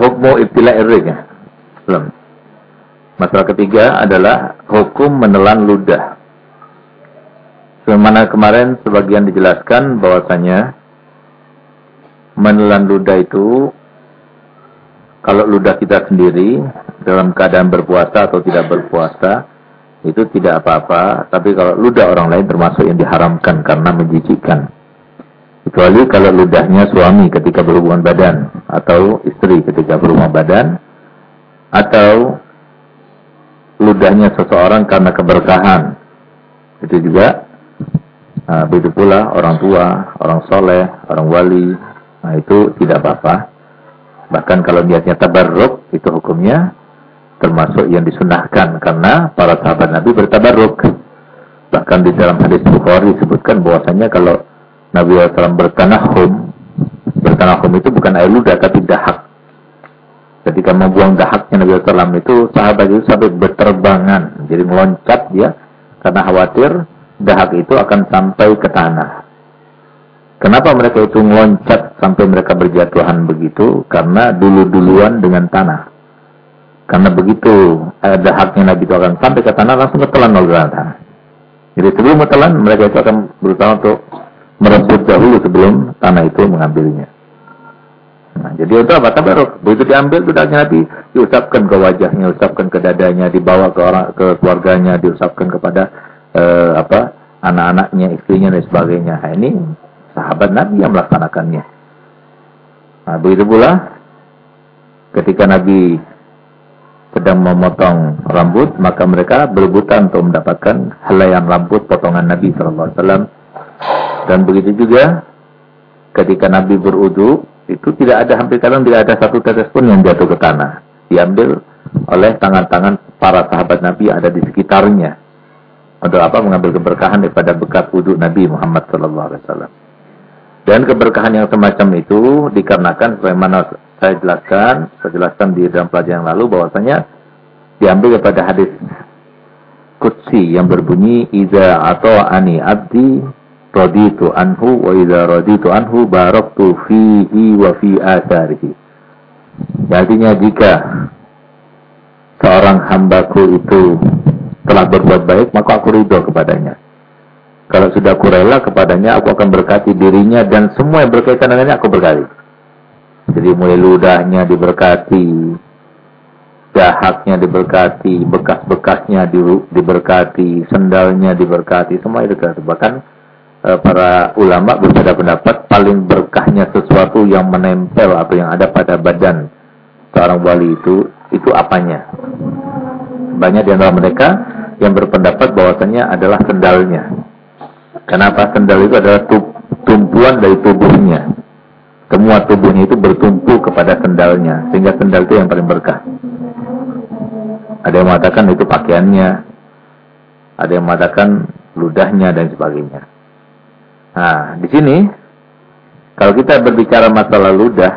hukum ibtila ya. Belum. Masalah ketiga adalah hukum menelan ludah. Sebagaimana kemarin sebagian dijelaskan bahwasanya menelan ludah itu kalau ludah kita sendiri dalam keadaan berpuasa atau tidak berpuasa itu tidak apa-apa, tapi kalau ludah orang lain termasuk yang diharamkan karena menjijikkan. Kecuali kalau ludahnya suami ketika berhubungan badan atau istri ketika berhubungan badan atau ludahnya seseorang karena keberkahan. Itu juga nah, begitu pula orang tua, orang soleh, orang wali. Nah itu tidak apa-apa. Bahkan kalau niatnya tabarruk itu hukumnya termasuk yang disunahkan karena para sahabat Nabi bertabarruk. Bahkan di dalam hadis Bukhari disebutkan bahwasanya kalau Nabi SAW bertanahum. Bertanahum itu bukan air ludah tapi dahak. Ketika membuang dahaknya Nabi SAW itu sahabat itu sampai berterbangan. Jadi meloncat dia karena khawatir dahak itu akan sampai ke tanah. Kenapa mereka itu meloncat sampai mereka berjatuhan begitu? Karena dulu-duluan dengan tanah. Karena begitu dahaknya Nabi itu akan sampai ke tanah langsung ketelan oleh tanah. Jadi sebelum ketelan mereka itu akan berusaha untuk merebut dahulu sebelum tanah itu mengambilnya. Nah, jadi itu apa? Tabaruk. Begitu diambil sudah Nabi diusapkan ke wajahnya, diusapkan ke dadanya, dibawa ke orang ke keluarganya, diusapkan kepada eh, apa? anak-anaknya, istrinya dan sebagainya. Nah, ini sahabat Nabi yang melaksanakannya. Nah, begitu pula ketika Nabi sedang memotong rambut, maka mereka berebutan untuk mendapatkan helaian rambut potongan Nabi sallallahu alaihi wasallam dan begitu juga ketika Nabi berudu itu tidak ada hampir kadang tidak ada satu tetes pun yang jatuh ke tanah. Diambil oleh tangan-tangan para sahabat Nabi yang ada di sekitarnya. Untuk apa? Mengambil keberkahan daripada bekas wudhu Nabi Muhammad SAW. Dan keberkahan yang semacam itu dikarenakan sebagaimana saya jelaskan, saya jelaskan di dalam pelajaran yang lalu bahwasanya diambil daripada hadis Qudsi yang berbunyi Iza atau ani abdi raditu anhu wa idza raditu anhu baraktu fihi wa fi atharihi. Artinya jika seorang hambaku itu telah berbuat baik, maka aku ridho kepadanya. Kalau sudah aku rela kepadanya, aku akan berkati dirinya dan semua yang berkaitan dengannya aku berkati. Jadi mulai ludahnya diberkati, dahaknya diberkati, bekas-bekasnya diberkati, sendalnya diberkati, semua itu Bahkan Eh, para ulama berbeda pendapat paling berkahnya sesuatu yang menempel atau yang ada pada badan seorang wali itu itu apanya? Banyak di antara mereka yang berpendapat bahwasanya adalah sendalnya. Kenapa? Sendal itu adalah tumpuan dari tubuhnya. Semua tubuhnya itu bertumpu kepada sendalnya sehingga sendal itu yang paling berkah. Ada yang mengatakan itu pakaiannya ada yang mengatakan ludahnya dan sebagainya Nah, di sini kalau kita berbicara masalah ludah,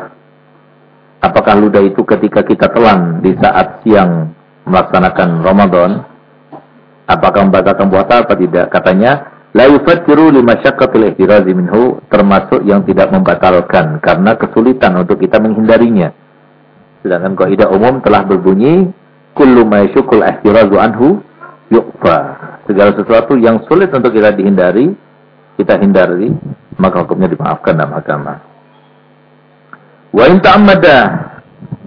apakah ludah itu ketika kita telan di saat siang melaksanakan Ramadan, apakah membatalkan puasa atau tidak? Katanya, la yufattiru limasyaqqatil ihtirazi minhu, termasuk yang tidak membatalkan karena kesulitan untuk kita menghindarinya. Sedangkan kaidah umum telah berbunyi, kullu ma yashukul ihtirazu anhu yuqfa. Segala sesuatu yang sulit untuk kita dihindari kita hindari, maka hukumnya dimaafkan dalam agama. Wa in ta'ammada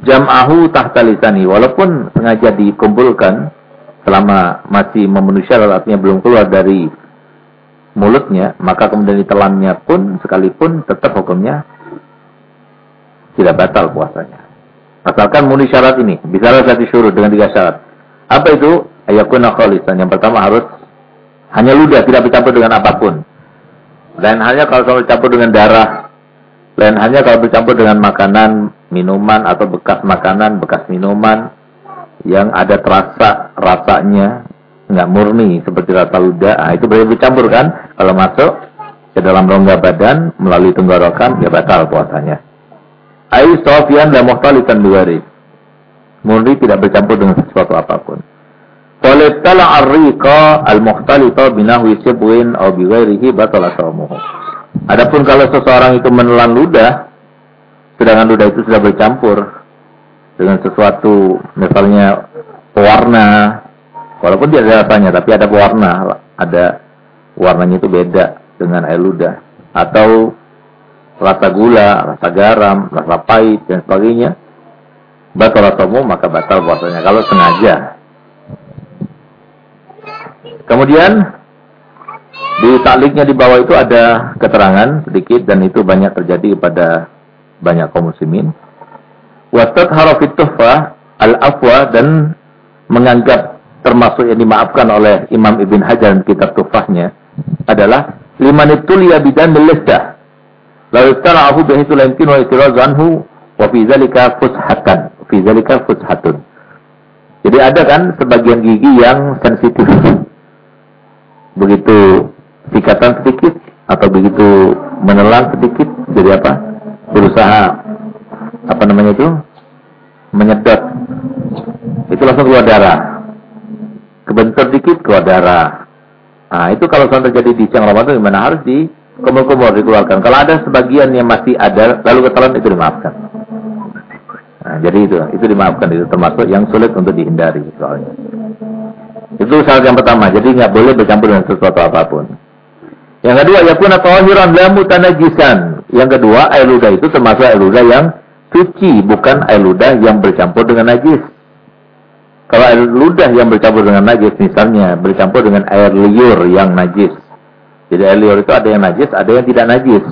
jam'ahu tahta lisani, walaupun sengaja dikumpulkan selama masih memenuhi syarat artinya belum keluar dari mulutnya, maka kemudian ditelannya pun sekalipun tetap hukumnya tidak batal puasanya. Asalkan memenuhi syarat ini, bisa satu syurut dengan tiga syarat. Apa itu? Ayakuna khalisan. Yang pertama harus hanya ludah, tidak bercampur dengan apa pun. Lain halnya kalau kamu campur dengan darah. Lain halnya kalau bercampur dengan makanan minuman atau bekas makanan, bekas minuman yang ada terasa rasanya nggak murni seperti rasa ludah, nah, itu boleh bercampur kan? Kalau masuk ke dalam rongga badan melalui tenggorokan ya batal puasanya. Ai sofian dan muhtalitan biwari. Murni tidak bercampur dengan sesuatu apa pun. Walittala arriqa al-mukhtalita binahwi sibwin au bighairihi batala shaumuhu. Adapun kalau seseorang itu menelan ludah sedangkan ludah itu sudah bercampur dengan sesuatu misalnya pewarna walaupun tidak ada rasanya tapi ada pewarna ada warnanya itu beda dengan air ludah. Atau rasa gula, rasa garam, rasa pahit dan sebagainya batal atau maka batal puasanya. Kalau sengaja kemudian di takliknya di bawah itu ada keterangan sedikit dan itu banyak terjadi pada banyak kaum muslimin. Wasat harafit tuhfah al-afwa dan menganggap termasuk yang dimaafkan oleh Imam Ibn Hajar dalam kitab tuhfahnya adalah liman ya bidan lidah. Lalu tara'ahu bihitu la yumkinu wa itirazu anhu wa fi zalika fushatan. Fi zalika fushatun. Jadi ada kan sebagian gigi yang sensitif. Begitu sikatan sedikit atau begitu menelan sedikit jadi apa? Berusaha apa namanya itu? Menyedot. Itu langsung keluar darah. Kebentur dikit keluar darah. Nah itu kalau sampai terjadi di siang Ramadan gimana? Harus di kumur-kumur dikeluarkan. Kalau ada sebagian yang masih ada lalu ketelan itu dimaafkan. Nah, jadi itu itu dimaafkan itu termasuk yang sulit untuk dihindari soalnya itu syarat yang pertama jadi nggak boleh bercampur dengan sesuatu apa pun yang kedua, yakuna tahiran la mutanajisan. Yang kedua, air ludah itu termasuk air ludah yang suci, bukan air ludah yang bercampur dengan najis. Kalau air ludah yang bercampur dengan najis, misalnya bercampur dengan air liur yang najis. Jadi air liur itu ada yang najis, ada yang tidak najis.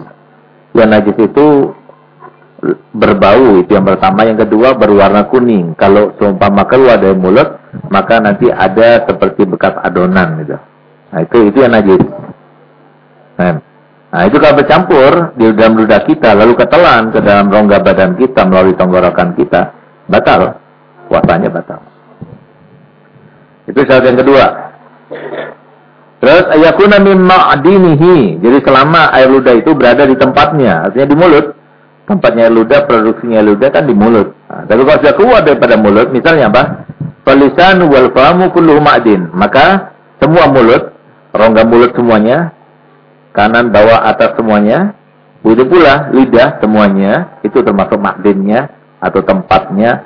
Yang najis itu berbau, itu yang pertama. Yang kedua, berwarna kuning. Kalau seumpama keluar dari mulut, maka nanti ada seperti bekas adonan. Gitu. Nah, itu itu yang najis. Nah, itu kalau bercampur di dalam ludah kita, lalu ketelan ke dalam rongga badan kita melalui tenggorokan kita, batal. Puasanya batal. Itu syarat yang kedua. Terus ayakuna mimma adinihi. Jadi selama air ludah itu berada di tempatnya, artinya di mulut. Tempatnya ludah, produksinya ludah kan di mulut. Nah, tapi kalau sudah keluar daripada mulut, misalnya apa? Falisan wal famu kulluhu ma'din. Maka semua mulut, rongga mulut semuanya kanan, bawah, atas semuanya. Begitu pula lidah semuanya itu termasuk makdinnya atau tempatnya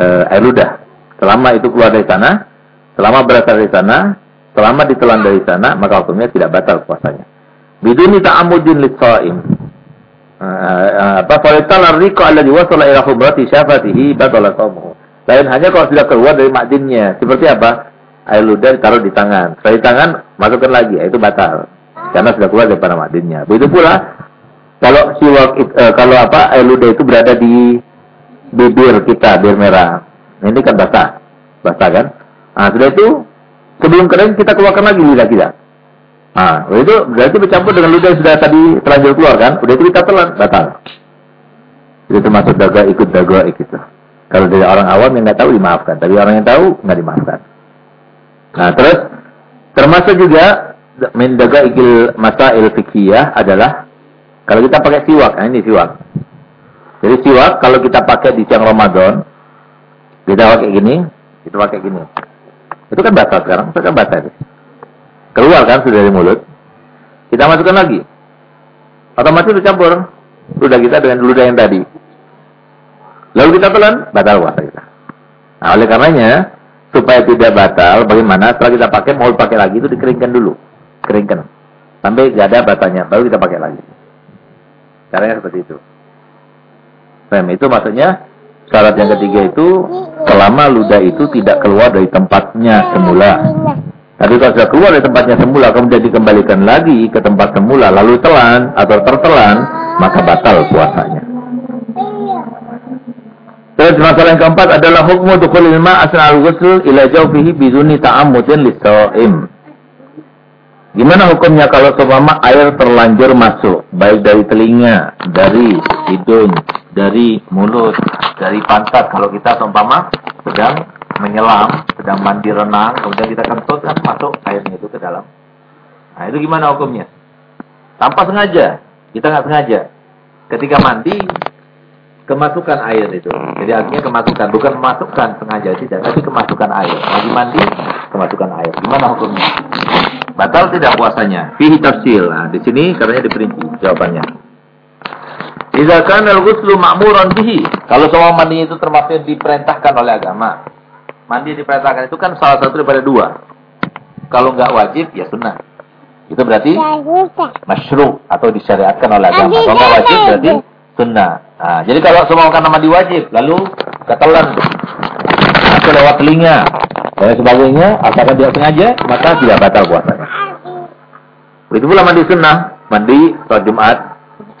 e, air ludah. Selama itu keluar dari sana, selama berasal dari sana, selama ditelan dari sana, maka hukumnya tidak batal puasanya. Biduni ta'amudin lis-sha'im. Eh, eh, apa falital riqa alladhi wasala ila khumrati syafatihi batala shaumuhu. Lain hanya kalau sudah keluar dari makdinnya. Seperti apa? Air ludah ditaruh di tangan. Setelah di tangan, masukkan lagi. Itu batal karena sudah keluar daripada madinnya. Begitu pula kalau siwak uh, kalau apa air ludah itu berada di bibir kita, bibir merah. Nah, ini kan basah, basah kan? Nah, sudah itu sebelum kering kita keluarkan lagi lidah kita. Nah, itu berarti bercampur dengan ludah yang sudah tadi terlanjur keluar kan? Udah itu kita telan, batal. Itu termasuk daga ikut daga ikut. Kalau dari orang awam yang nggak tahu dimaafkan, tapi orang yang tahu nggak dimaafkan. Nah, terus termasuk juga min dagaigil masail fikiyah adalah kalau kita pakai siwak, nah ini siwak. Jadi siwak kalau kita pakai di siang Ramadan, kita pakai gini, kita pakai gini. Itu kan batal sekarang, itu kan batal. Keluar kan sudah dari mulut. Kita masukkan lagi. Otomatis bercampur ludah kita dengan ludah yang tadi. Lalu kita telan, batal puasa kita. Nah, oleh karenanya, supaya tidak batal, bagaimana setelah kita pakai, mau pakai lagi itu dikeringkan dulu keringkan sampai gak ada batanya baru kita pakai lagi caranya seperti itu Fem, itu maksudnya syarat yang ketiga itu selama ludah itu tidak keluar dari tempatnya semula tapi kalau sudah keluar dari tempatnya semula kemudian dikembalikan lagi ke tempat semula lalu telan atau tertelan maka batal puasanya Terus masalah yang keempat adalah hukum dukhulil ma' asna'al ghusl ila jawfihi biduni ta'ammudin lis Gimana hukumnya kalau seumpama air terlanjur masuk, baik dari telinga, dari hidung, dari mulut, dari pantat. Kalau kita seumpama sedang menyelam, sedang mandi renang, kemudian kita kentut kan masuk airnya itu ke dalam. Nah itu gimana hukumnya? Tanpa sengaja, kita nggak sengaja. Ketika mandi, kemasukan air itu. Jadi artinya kemasukan, bukan memasukkan sengaja tidak, tapi kemasukan air. Lagi mandi, kemasukan air. Gimana hukumnya? Batal tidak puasanya? Fihi tafsil. Nah, di sini katanya diperinci jawabannya. Idza kana al-ghuslu ma'muran bihi. Kalau semua mandi itu termasuk diperintahkan oleh agama. Mandi diperintahkan itu kan salah satu daripada dua. Kalau enggak wajib ya sunnah. Itu berarti masyru atau disyariatkan oleh agama. Kalau enggak wajib berarti sunnah. Nah, jadi kalau semua karena mandi wajib lalu ketelan atau lewat telinga dan sebagainya, asalkan dia sengaja, maka tidak batal puasanya. Begitu pula mandi sunnah, mandi sholat Jumat,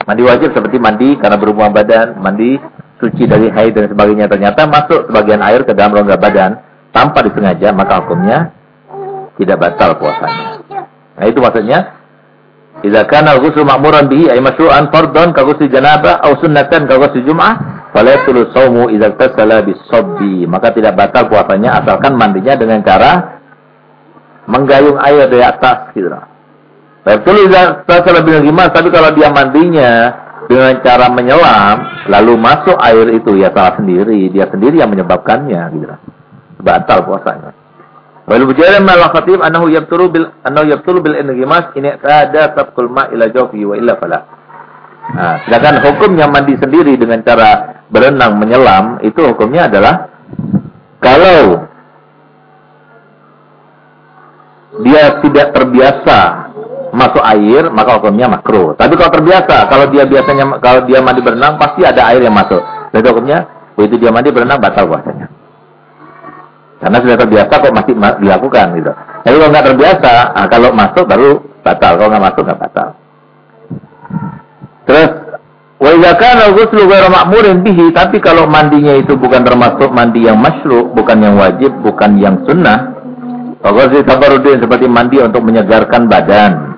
mandi wajib seperti mandi karena berhubungan badan, mandi suci dari haid dan sebagainya. Ternyata masuk sebagian air ke dalam rongga badan tanpa disengaja, maka hukumnya tidak batal puasanya. Nah itu maksudnya Idza kana al-ghuslu ma'muran bihi ay masyru'an fardhan ka ghusli janabah aw sunnatan ka ghusli jum'ah fala yatul shaumu idza tasala bis-sabbi maka tidak batal puasanya asalkan mandinya dengan cara menggayung air dari atas gitu. Betul idza tasala bil tapi kalau dia mandinya dengan cara menyelam lalu masuk air itu ya salah sendiri, dia sendiri yang menyebabkannya gitu. Batal puasanya. Wal bujalan mal khatib annahu yabtulu bil annahu yabtulu bil ingimas ini ada tabqul ma ila jawfi wa illa fala. Nah, sedangkan hukumnya mandi sendiri dengan cara berenang menyelam itu hukumnya adalah kalau dia tidak terbiasa masuk air maka hukumnya makruh. Tapi kalau terbiasa, kalau dia biasanya kalau dia mandi berenang pasti ada air yang masuk. Jadi hukumnya begitu dia mandi berenang batal puasanya. Karena sudah terbiasa kok masih dilakukan gitu. Tapi kalau nggak terbiasa, nah, kalau masuk baru batal. Kalau nggak masuk nggak batal. Terus wa idza kana ghuslu ghairu ma'murin bihi, tapi kalau mandinya itu bukan termasuk mandi yang masyru, bukan yang wajib, bukan yang sunnah. Ghusl tabarrudin seperti mandi untuk menyegarkan badan.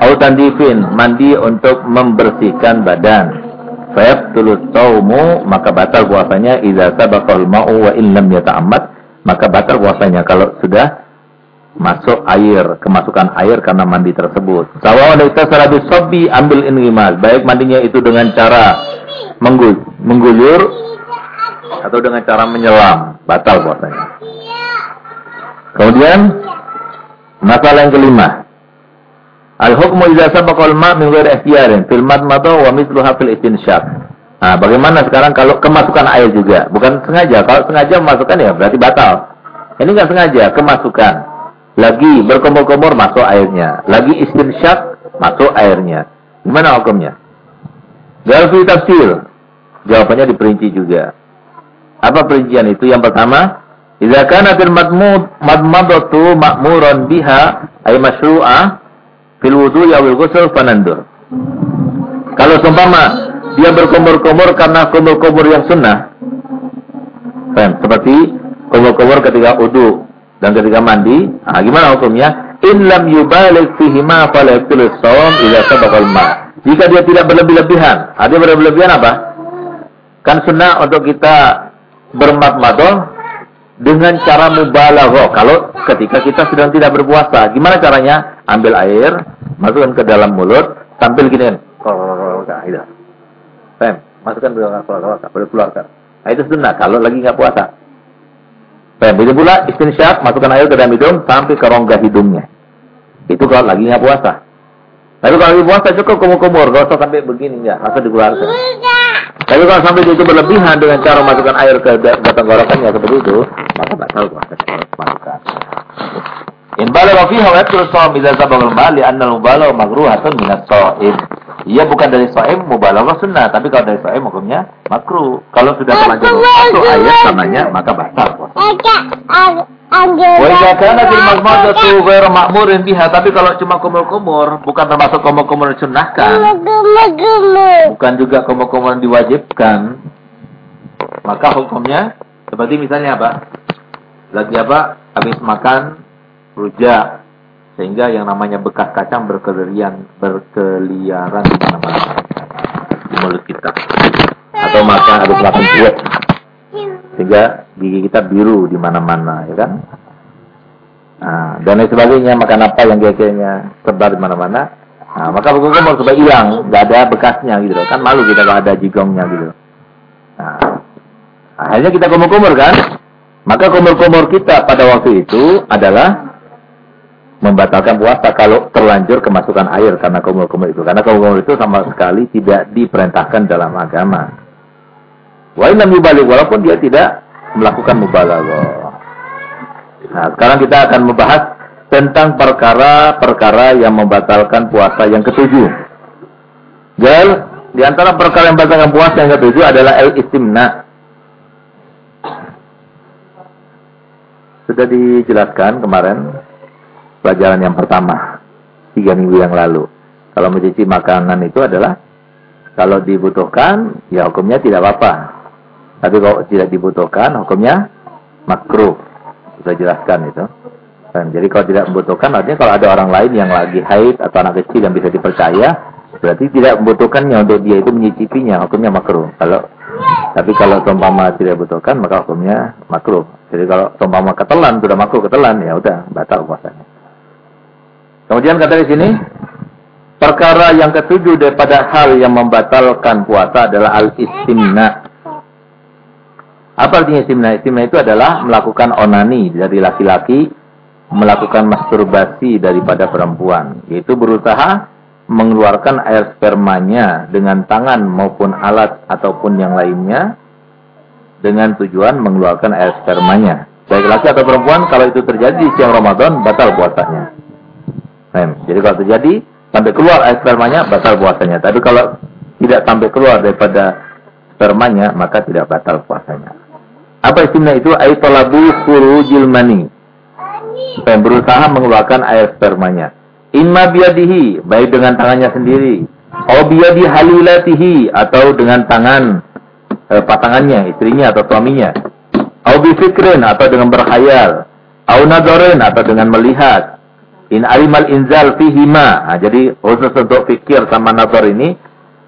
Au tandifin, mandi untuk membersihkan badan. Fayabtulu saumu, maka batal puasanya idza sabaqal ma'u wa illam yata'ammad maka batal puasanya kalau sudah masuk air, kemasukan air karena mandi tersebut. Sawawan secara sobi ambil ingimal, baik mandinya itu dengan cara mengguyur atau dengan cara menyelam, batal puasanya. Kemudian masalah yang kelima. Al-hukmu idza sabaqa al-ma' min ghairi ikhtiyarin fil madmadah wa mithluha fil istinsyaq. Nah, bagaimana sekarang kalau kemasukan air juga? Bukan sengaja. Kalau sengaja memasukkan ya berarti batal. Ini nggak sengaja, kemasukan. Lagi berkomor-komor masuk airnya. Lagi istinsyak masuk airnya. Gimana hukumnya? Galfi tafsir. Jawabannya diperinci juga. Apa perincian itu? Yang pertama, Idza kana fil madmud madmadatu ma'muran biha ay masyru'ah fil wudu'i awil ghusl fanandur. Kalau seumpama dia berkumur-kumur karena kumur-kumur yang sunnah. Kan? Seperti kumur-kumur ketika udu dan ketika mandi. Nah, gimana hukumnya? In lam yubalik fihi ma fala yaktul shawm idza sabaqal ma. Jika dia tidak berlebih-lebihan. Ada berlebih-lebihan apa? Kan sunnah untuk kita bermadmadah dengan cara mubalaghah. Kalau ketika kita sedang tidak berpuasa, gimana caranya? Ambil air, masukkan ke dalam mulut, tampil gini kan. Fem, masukkan beliau keluarkan, boleh keluarkan. Nah itu sunnah kalau lagi nggak puasa. Fem, itu pula istinsyak, masukkan air ke dalam hidung sampai ke rongga hidungnya. Itu kalau lagi nggak puasa. Tapi kalau lagi puasa cukup kumur-kumur, gak usah sampai begini ya, langsung dikeluarkan. Tapi kalau sampai itu berlebihan dengan cara masukkan air ke batang tenggorokannya seperti itu, maka batal puasa. In balagha fiha wa yakthuru as-sawm idza sabagha al-mal li anna al-mubalagha magruhatun min as-sa'im. Ia bukan dari sa'im mubalaghah sunnah, tapi kalau dari sa'im hukumnya makruh. Kalau sudah terlanjur masuk ayat namanya maka batal puasa. Wa idza kana fil mazmadatu ghairu ma'murin biha, tapi kalau cuma kumur-kumur bukan termasuk kumur-kumur disunnahkan. Bukan juga kumur-kumur diwajibkan. Maka hukumnya seperti misalnya apa? Lagi apa? Habis makan rujak Sehingga yang namanya bekas kacang berkeliaran berkeliaran di mana-mana di mulut kita. Atau makan ada makan buat sehingga gigi kita biru di mana-mana, ya kan? Nah, dan lain sebagainya makan apa yang kayaknya sebar di mana-mana. Nah, maka buku kumur supaya hilang, nggak ada bekasnya gitu. Kan malu kita kalau ada jigongnya gitu. Nah, akhirnya kita kumur-kumur kan? Maka kumur-kumur kita pada waktu itu adalah membatalkan puasa kalau terlanjur kemasukan air karena kumur-kumur itu. Karena kumur-kumur itu sama sekali tidak diperintahkan dalam agama. Wa mubalik walaupun dia tidak melakukan mubalaghah. Nah, sekarang kita akan membahas tentang perkara-perkara yang membatalkan puasa yang ketujuh. Dan di antara perkara yang membatalkan puasa yang ketujuh adalah el-istimna. Sudah dijelaskan kemarin pelajaran yang pertama tiga minggu yang lalu. Kalau mencuci makanan itu adalah kalau dibutuhkan ya hukumnya tidak apa-apa. Tapi kalau tidak dibutuhkan hukumnya makruh. Sudah jelaskan itu. Dan jadi kalau tidak membutuhkan artinya kalau ada orang lain yang lagi haid atau anak kecil yang bisa dipercaya berarti tidak membutuhkannya untuk dia itu menyicipinya hukumnya makruh. Kalau tapi kalau seumpama tidak dibutuhkan maka hukumnya makruh. Jadi kalau seumpama ketelan sudah makruh ketelan ya udah batal puasanya. Kemudian kata di sini perkara yang ketujuh daripada hal yang membatalkan puasa adalah al-istimna. Apa artinya istimna? Istimna itu adalah melakukan onani dari laki-laki, melakukan masturbasi daripada perempuan, yaitu berusaha mengeluarkan air spermanya dengan tangan maupun alat ataupun yang lainnya dengan tujuan mengeluarkan air spermanya. Baik laki atau perempuan, kalau itu terjadi di siang Ramadan, batal puasanya. Nah, jadi kalau terjadi, sampai keluar air spermanya, batal puasanya. Tapi kalau tidak sampai keluar daripada spermanya, maka tidak batal puasanya. Apa istimewa itu? Air talabu khurujil mani. Yang berusaha mengeluarkan air spermanya. Imma biadihi, baik dengan tangannya sendiri. Au biadi halilatihi, atau dengan tangan eh, pasangannya, istrinya atau suaminya. Au bifikrin atau dengan berkhayal. Au nadorin atau dengan melihat. In alimal inzal fihima. Nah, jadi khusus untuk fikir sama nazar ini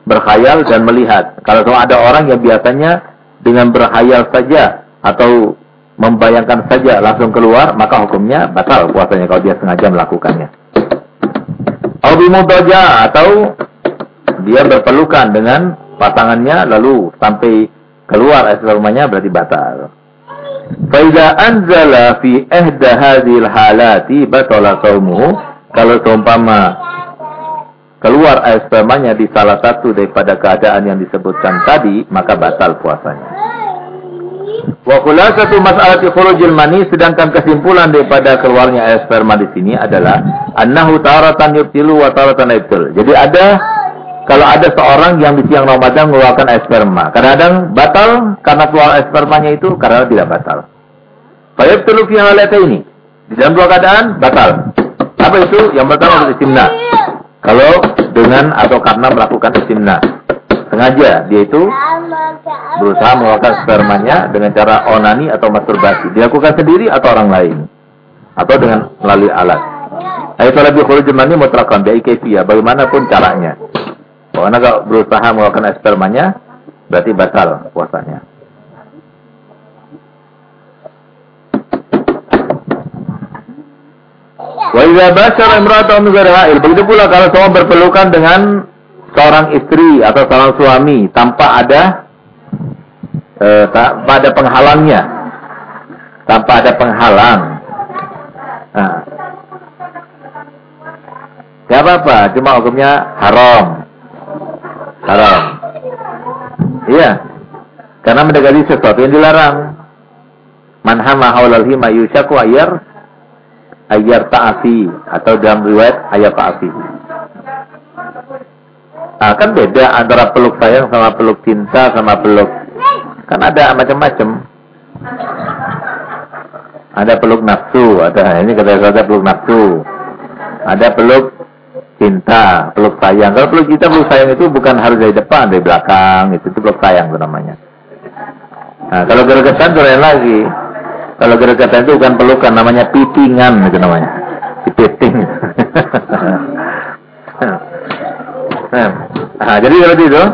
berkhayal dan melihat. Kalau ada orang yang biasanya dengan berkhayal saja atau membayangkan saja langsung keluar, maka hukumnya batal puasanya kalau dia sengaja melakukannya. Au bimudaja atau dia berpelukan dengan pasangannya lalu sampai keluar es rumahnya berarti batal. Faiza anzala fi ihda hadhil halati batala saumuhu kalau seumpama keluar air spermanya di salah satu daripada keadaan yang disebutkan tadi maka batal puasanya. Wa khulasatu mas'alati khurujil mani sedangkan kesimpulan daripada keluarnya air sperma di sini adalah annahu taratan yubtilu wa taratan yubtil. Jadi ada kalau ada seorang yang di siang Ramadan mengeluarkan air sperma, kadang-kadang batal karena keluar air spermanya itu karena tidak batal. Fayabtulu fi ini. Di dalam dua keadaan batal. Apa itu? Yang pertama adalah istimna. Kalau dengan atau karena melakukan istimna. Sengaja dia itu berusaha mengeluarkan spermanya dengan cara onani atau masturbasi. Dilakukan sendiri atau orang lain. Atau dengan melalui alat. Ayat lebih khuruj mani mutlaqan bi ya, bagaimanapun caranya. Pokoknya kalau berusaha mengeluarkan spermanya berarti batal puasanya. Wa idza basyara imra'atan ghairi Begitu pula kalau seorang berpelukan dengan seorang istri atau seorang suami tanpa ada eh, tanpa ada penghalangnya. Tanpa ada penghalang. Nah. Gak apa-apa, cuma hukumnya haram. Haram. Iya. Karena mendekati sesuatu yang dilarang. Man hama haulal hima yushaku ayar ayar ta'afi atau dalam riwayat ayar ta'afi. Nah, kan beda antara peluk sayang sama peluk cinta sama peluk kan ada macam-macam. Ada peluk nafsu, ada ini kata-kata peluk nafsu. Ada peluk cinta, peluk sayang. Kalau peluk cinta, peluk sayang itu bukan harus dari depan, dari belakang, itu, itu peluk sayang itu namanya. Nah, kalau gergetan itu lain lagi. Kalau gergetan itu bukan pelukan, namanya pipingan itu namanya. Dipeting. nah, jadi seperti itu.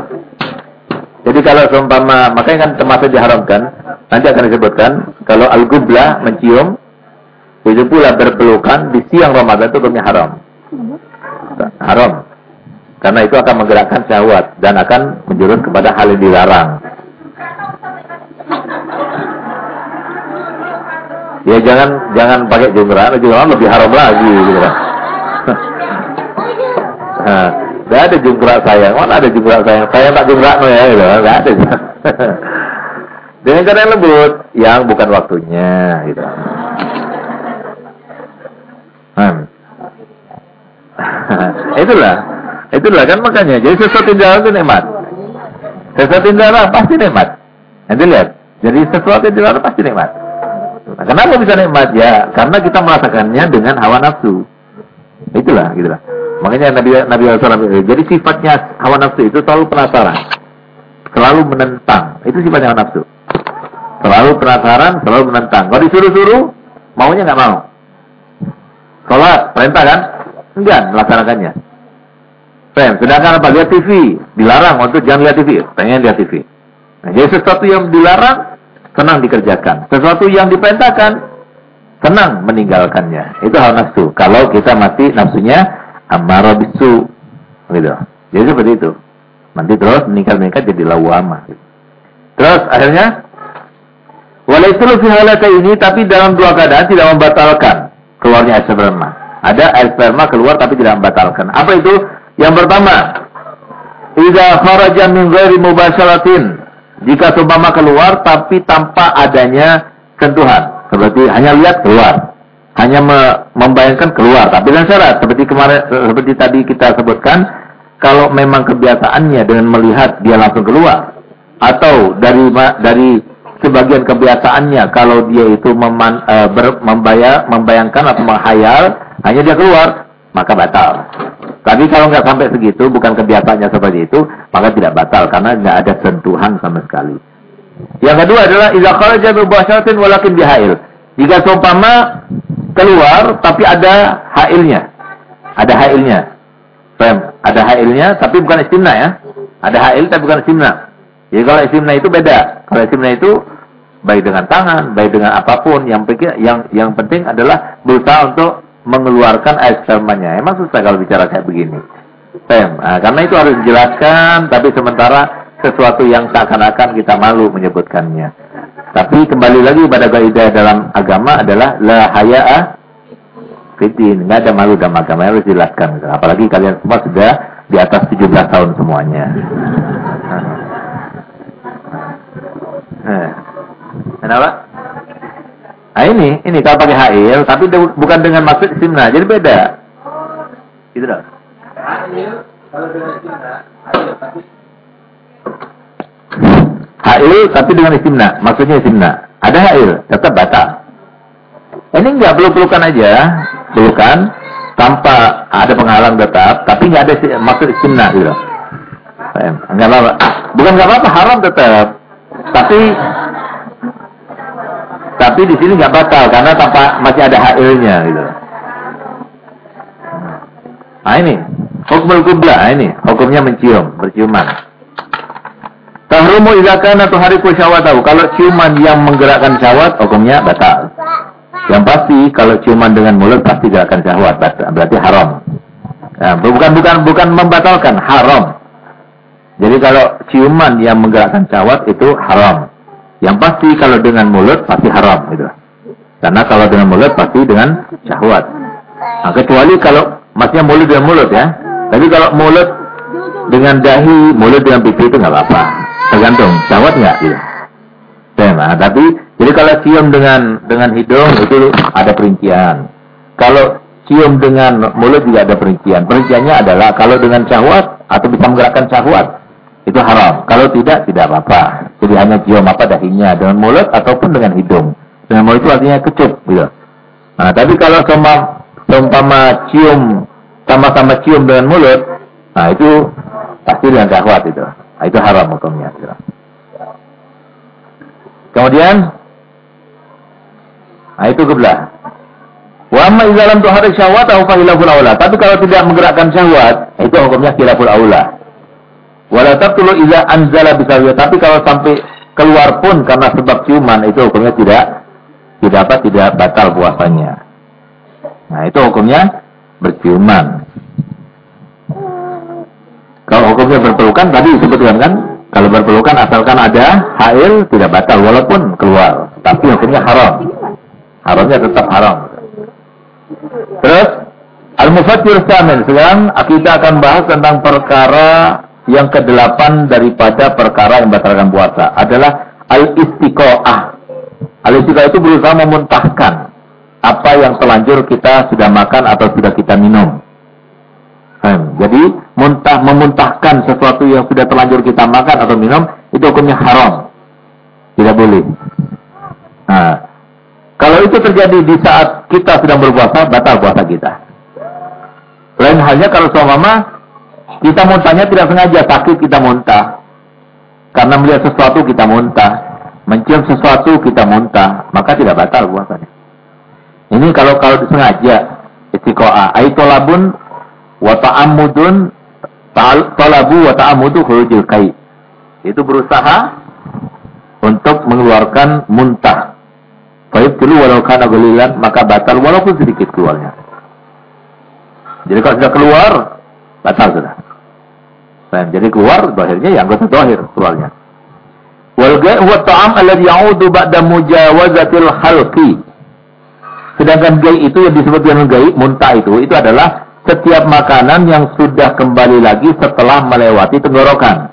Jadi kalau seumpama, makanya kan termasuk diharamkan, nanti akan disebutkan, kalau al-gublah mencium, itu pula berpelukan di siang Ramadan itu hukumnya haram. Haram. Karena itu akan menggerakkan syahwat dan akan menjurus kepada hal yang dilarang. Ya jangan jangan pakai jungkrak, jungkrak lebih haram lagi gitu kan. Nah, Gak ada jungkrak sayang, mana ada jungkrak sayang? Sayang tak jungkrak no ya, gitu. Gak ada. Dengan cara yang lembut, yang bukan waktunya, gitu. Hmm. itulah, itulah kan makanya. Jadi sesuatu yang dilarang itu nikmat. Sesuatu yang dilarang pasti nikmat. Nanti lihat. Jadi sesuatu yang dilarang pasti nikmat. Nah, kenapa bisa nikmat? Ya, karena kita merasakannya dengan hawa nafsu. Itulah, gitulah. Makanya Nabi Nabi SAW jadi sifatnya hawa nafsu itu selalu penasaran, selalu menentang. Itu sifatnya hawa nafsu. Selalu penasaran, selalu menentang. Kalau disuruh-suruh, maunya nggak mau. Sholat, perintah kan? Enggak melaksanakannya. Pem, sedangkan apa? Lihat TV. Dilarang untuk jangan lihat TV. Pengen lihat TV. Nah, jadi sesuatu yang dilarang, senang dikerjakan. Sesuatu yang diperintahkan, senang meninggalkannya. Itu hal nafsu. Kalau kita mati nafsunya amarah bisu gitu jadi seperti itu nanti terus meningkat-meningkat jadi lawama terus akhirnya Walaupun fi halata ini tapi dalam dua keadaan tidak membatalkan keluarnya air sperma. Ada air sperma keluar tapi tidak membatalkan. Apa itu? Yang pertama, idza kharaja min ghairi mubasyaratin. Jika seumpama keluar tapi tanpa adanya sentuhan. Seperti hanya lihat keluar hanya me membayangkan keluar tapi dengan syarat seperti kemarin seperti tadi kita sebutkan kalau memang kebiasaannya dengan melihat dia langsung keluar atau dari dari sebagian kebiasaannya kalau dia itu meman, e, ber, membayar, membayangkan atau menghayal hanya dia keluar maka batal tapi kalau nggak sampai segitu bukan kebiasaannya seperti itu maka tidak batal karena nggak ada sentuhan sama sekali yang kedua adalah idza kharaja bi walakin bihail jika seumpama keluar tapi ada hailnya. Ada hailnya. Paham? Ada hailnya tapi bukan istimna ya. Ada hail tapi bukan istimna. Jadi kalau istimna itu beda. Kalau istimna itu baik dengan tangan, baik dengan apa pun yang pikir yang yang penting adalah berusaha untuk mengeluarkan air spermanya. Emang susah kalau bicara kayak begini. Paham? Nah, karena itu harus dijelaskan tapi sementara sesuatu yang seakan-akan kita malu menyebutkannya. Tapi kembali lagi pada kaidah dalam agama adalah la haya'a fitin. Enggak ada malu dalam agama harus jelaskan. Apalagi kalian semua sudah di atas 17 tahun semuanya. Nah. Kenapa? Nah ini, ini kalau pakai hail, tapi bukan dengan maksud simna, jadi beda. Gitu dong. Hail, kalau dengan simna, hail tapi dengan istimna. Maksudnya istimna. Ada hail, tetap batal. Ini enggak perlu pelukan aja, pelukan tanpa ada penghalang tetap, tapi enggak ada maksud istimna gitu. Enggak apa-apa. Bukan enggak apa-apa, haram tetap. Tapi tapi di sini enggak batal karena tanpa masih ada hailnya gitu. Nah ini, hukum kubla ini, hukumnya mencium, berciuman. Tahrumu idza kana tuhariku syawatahu. Kalau ciuman yang menggerakkan syahwat, hukumnya batal. Yang pasti kalau ciuman dengan mulut pasti gerakan syahwat, berarti haram. Nah, bukan bukan bukan membatalkan, haram. Jadi kalau ciuman yang menggerakkan syahwat itu haram. Yang pasti kalau dengan mulut pasti haram gitu. Karena kalau dengan mulut pasti dengan syahwat. Nah, kecuali kalau maksudnya mulut dengan mulut ya. Tapi kalau mulut dengan dahi, mulut dengan pipi itu nggak apa-apa. Tergantung, syahwat nggak? Iya. Nah, tapi jadi kalau cium dengan dengan hidung itu ada perincian. Kalau cium dengan mulut juga ada perincian. Perinciannya adalah kalau dengan syahwat atau bisa menggerakkan syahwat itu haram. Kalau tidak tidak apa-apa. Jadi hanya cium apa dahinya dengan mulut ataupun dengan hidung. Dengan mulut itu artinya kecup gitu. Nah, tapi kalau sama sama cium sama-sama cium dengan mulut, nah itu pasti dengan syahwat itu. Nah, itu haram hukumnya. Kemudian, nah itu keblah. Wa amma idza lam tuharik syahwat au fahilaful aula. Tapi kalau tidak menggerakkan syahwat, itu hukumnya khilaful aula. Wala tabtulu idza anzala bisawiyah. Tapi kalau sampai keluar pun karena sebab ciuman, itu hukumnya tidak tidak apa tidak batal puasanya. Nah, itu hukumnya berciuman. Kalau hukumnya berpelukan tadi disebutkan kan, kalau berpelukan asalkan ada hail tidak batal walaupun keluar, tapi hukumnya haram. Haramnya tetap haram. Terus Al-Mufassir Samin sekarang kita akan bahas tentang perkara yang kedelapan daripada perkara yang membatalkan puasa adalah al-istiqoah. Al-istiqoah itu berusaha memuntahkan apa yang telanjur kita sudah makan atau sudah kita minum. Hmm. Jadi muntah memuntahkan sesuatu yang sudah terlanjur kita makan atau minum itu hukumnya haram. Tidak boleh. Nah, kalau itu terjadi di saat kita sedang berpuasa, batal puasa kita. Lain halnya kalau seumpama kita muntahnya tidak sengaja sakit kita muntah. Karena melihat sesuatu kita muntah, mencium sesuatu kita muntah, maka tidak batal puasanya. Ini kalau kalau disengaja istiqoah. Aitolabun wa ta'ammudun talabu wa ta'ammudu khurujil kai. Itu berusaha untuk mengeluarkan muntah. Baik dulu walau kana gelilan maka batal walaupun sedikit keluarnya. Jadi kalau sudah keluar batal sudah. Nah, jadi keluar akhirnya yang anggota dohir keluarnya. Wal huwa ta'am alladhi ya'udu ba'da mujawazatil khalqi. Sedangkan gai itu yang disebut dengan gai, muntah itu, itu adalah setiap makanan yang sudah kembali lagi setelah melewati tenggorokan.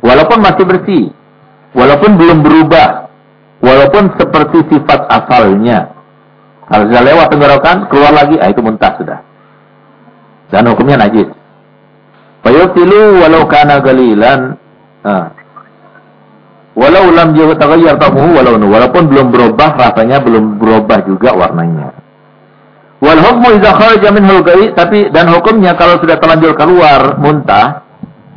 Walaupun masih bersih, walaupun belum berubah, walaupun seperti sifat asalnya. Kalau sudah lewat tenggorokan, keluar lagi, ah itu muntah sudah. Dan hukumnya najis. Fayutilu walau kana galilan. Walau lam yataghayyar tamuhu walau walaupun belum berubah rasanya belum berubah juga warnanya. Wal hukmu idza kharaja minhu tapi dan hukumnya kalau sudah terlanjur keluar muntah,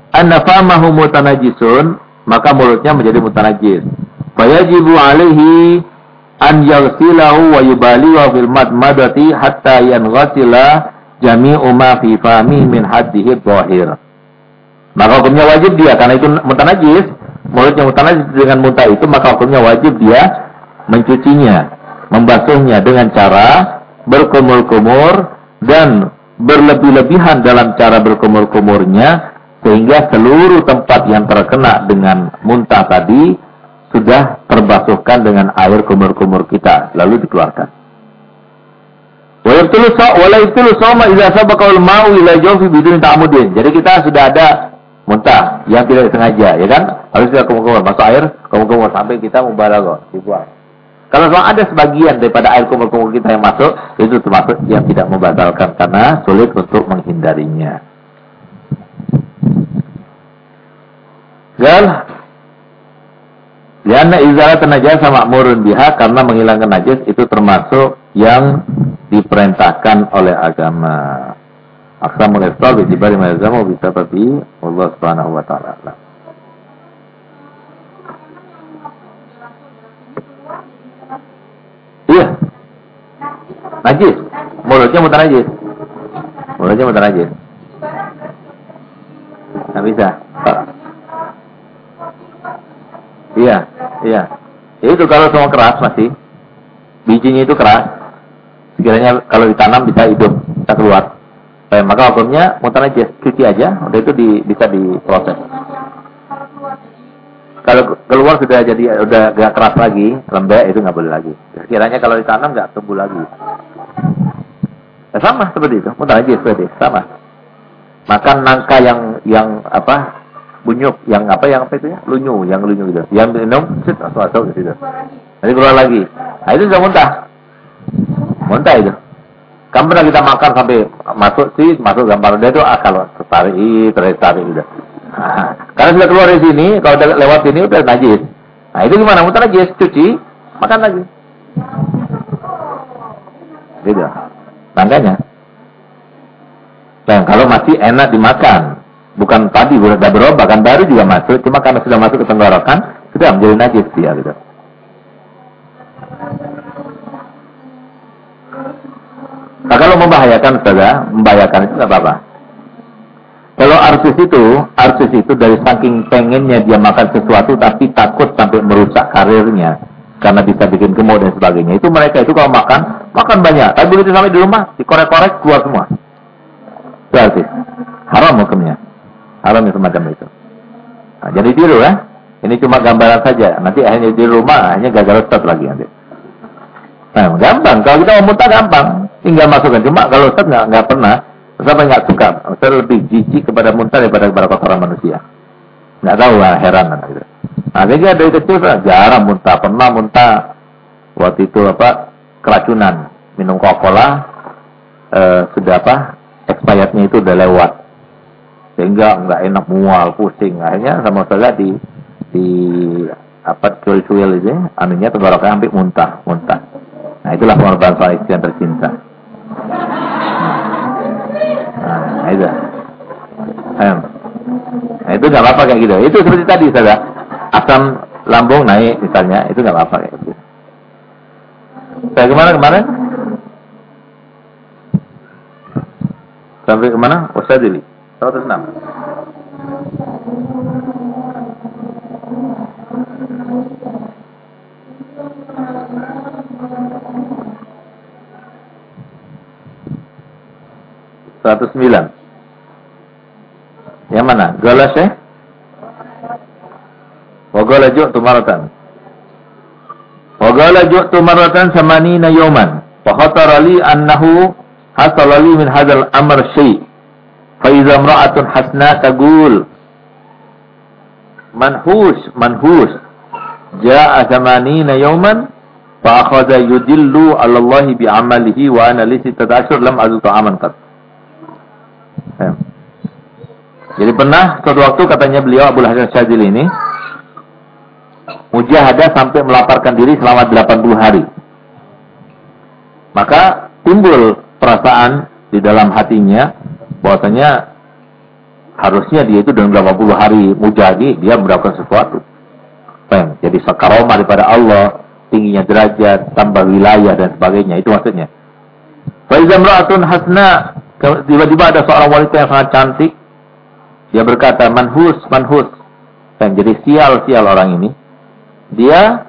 anna famahu mutanajisun, maka mulutnya menjadi mutanajis. Fayajibu alaihi an yaghsilahu wa yubali wa fil madmadati hatta yanghasila jami'u ma fi fami min haddihi dhahir. Maka hukumnya wajib dia karena itu mutanajis, mulutnya mutanajis dengan muntah itu maka hukumnya wajib dia mencucinya, membasuhnya dengan cara berkumur-kumur dan berlebih-lebihan dalam cara berkumur-kumurnya sehingga seluruh tempat yang terkena dengan muntah tadi sudah terbasuhkan dengan air kumur-kumur kita lalu dikeluarkan. Jadi kita sudah ada muntah yang tidak disengaja, ya kan? Harus kita kumur-kumur, masuk air, kumur-kumur sampai kita mubalaghah, dibuang. Kalau memang ada sebagian daripada air kumur-kumur kita yang masuk, itu termasuk yang tidak membatalkan karena sulit untuk menghindarinya. Dan Lianna izalat sama ma'murun biha karena menghilangkan najis itu termasuk yang diperintahkan oleh agama. Aksa mulai bitibari mayazamu bisa babi Allah subhanahu wa ta'ala. Iya. Najis. Mulutnya mutar najis. Mulutnya mutar najis. Tidak bisa. Iya, iya. Ya itu kalau semua keras masih. Bijinya itu keras. Sekiranya kalau ditanam bisa hidup, bisa keluar. Eh, maka hukumnya mutar najis. Cuci aja, udah itu di, bisa diproses kalau keluar sudah jadi udah gak keras lagi, lembek itu nggak boleh lagi. Kiranya kalau ditanam nggak tumbuh lagi. Ya, sama seperti itu, mudah aja seperti itu, sama. Makan nangka yang yang apa bunyuk, yang apa yang apa itu ya, lunyu, yang lunyu gitu. Yang minum, sit, masuk masuk gitu. Nanti keluar lagi. Nah itu sudah muntah, muntah itu. Kamu pernah kita makan sampai masuk sih, masuk gambar dia itu ah kalau tertarik, tertarik, udah. Nah, karena sudah keluar dari sini, kalau udah lewat sini udah najis. Nah itu gimana? Mutar najis, cuci, makan lagi. Gitu. Makanya. Dan kalau masih enak dimakan, bukan tadi sudah berubah kan baru juga masuk, cuma karena sudah masuk ke tenggorokan, sudah menjadi najis dia gitu. Membahayakan saja, membahayakan itu nggak apa-apa. Kalau artis itu, artis itu dari saking pengennya dia makan sesuatu tapi takut sampai merusak karirnya karena bisa bikin gemuk dan sebagainya. Itu mereka itu kalau makan, makan banyak. Tapi begitu sampai di rumah, dikorek-korek keluar semua. Itu artis. Haram hukumnya. Haram yang semacam itu. Nah, jadi tiru ya. Ini cuma gambaran saja. Nanti akhirnya di rumah hanya gagal start lagi nanti. Nah, gampang. Kalau kita mau muntah gampang. Tinggal masukkan. Cuma kalau Ustaz nggak nggak pernah, Ustaz nggak suka. Ustaz lebih jijik kepada muntah daripada kepada kotoran manusia. Nggak tahu lah, heran kan gitu. Nah, jadi dari kecil jarang muntah. Pernah muntah waktu itu apa keracunan minum Coca-Cola eh, sudah apa expirednya itu udah lewat sehingga nggak enak mual pusing akhirnya sama saya di di apa cuil-cuil itu anunya tenggorokan hampir muntah muntah nah itulah pengorbanan istri yang tercinta nah itu. Nah itu nggak apa-apa kayak gitu. Itu seperti tadi saja asam lambung naik misalnya itu nggak apa-apa kayak gitu. Saya ke mana kemarin sampai ke mana? Ustaz ini 106 109 Yang mana? Gala Syekh? Wa gala ju'tu maratan Wa gala ju'tu maratan samanina yawman. Fa khatara li annahu hasala li min hadzal amr syai' fa idza imra'atun hasna taqul manhus manhus. Jaa samanina yawman fa akhadha yudillu 'ala Allah bi 'amalihi wa ana li sittata lam azu ta'aman Jadi pernah suatu waktu katanya beliau Abu Hasan Syadzili ini mujahadah sampai melaparkan diri selama 80 hari. Maka timbul perasaan di dalam hatinya bahwasanya harusnya dia itu dalam 80 hari mujahdi dia mendapatkan sesuatu. Pem, jadi sakaroma daripada Allah, tingginya derajat, tambah wilayah dan sebagainya. Itu maksudnya. Faizamra'atun hasna Tiba-tiba ada seorang wanita yang sangat cantik. Dia berkata, manhus, manhus. Dan jadi sial-sial orang ini. Dia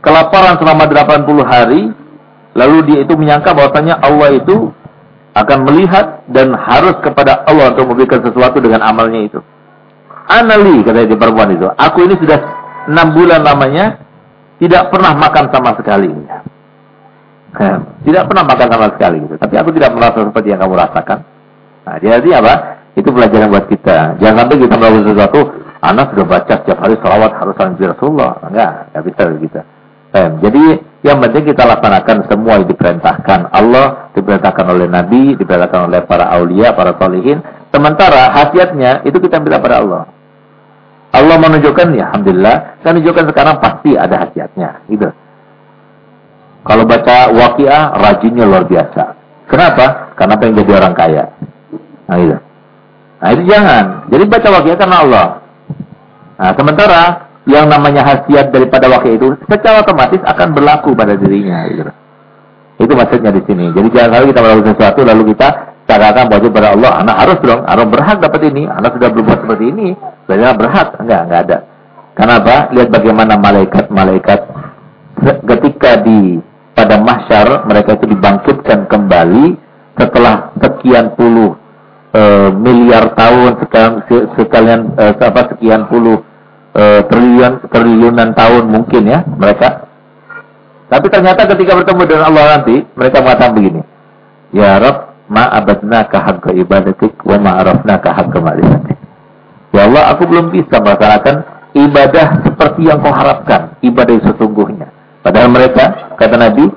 kelaparan selama 80 hari. Lalu dia itu menyangka bahwasanya Allah itu akan melihat dan harus kepada Allah untuk memberikan sesuatu dengan amalnya itu. Anali, kata dia perempuan itu. Aku ini sudah 6 bulan lamanya tidak pernah makan sama sekali. Tidak pernah makan sama sekali gitu. Tapi aku tidak merasa seperti yang kamu rasakan. Nah, jadi apa? Itu pelajaran buat kita. Jangan sampai kita melakukan sesuatu, anak sudah baca setiap hari salawat harus salam Rasulullah. Enggak, enggak bisa begitu. Eh, jadi yang penting kita laksanakan semua yang diperintahkan Allah, diperintahkan oleh Nabi, diperintahkan oleh para aulia, para solihin. Sementara hasiatnya itu kita minta pada Allah. Allah menunjukkan, ya Alhamdulillah, saya menunjukkan sekarang pasti ada hasiatnya. Gitu. Kalau baca wakiah, rajinnya luar biasa. Kenapa? Karena pengen jadi orang kaya. Nah itu. Nah itu jangan. Jadi baca wakiah karena Allah. Nah sementara yang namanya hasiat daripada wakiah itu secara otomatis akan berlaku pada dirinya. Gitu. Itu maksudnya di sini. Jadi jangan kali kita melakukan sesuatu lalu kita cakapkan bahwa pada Allah, anak harus dong, anak berhak dapat ini, anak sudah berbuat seperti ini, berarti berhak. Enggak, enggak ada. Kenapa? Lihat bagaimana malaikat-malaikat ketika di pada mahsyar mereka itu dibangkitkan kembali setelah sekian puluh e, miliar tahun sekian sekalian e, apa sekian puluh e, triliun triliunan tahun mungkin ya mereka. Tapi ternyata ketika bertemu dengan Allah nanti mereka mengatakan begini ya Rob ma abadna haqqa ibadatik wa ma arafna haqqa ma'rifatik. Ya Allah aku belum bisa melaksanakan ibadah seperti yang kau harapkan ibadah yang sesungguhnya. Padahal mereka, kata Nabi,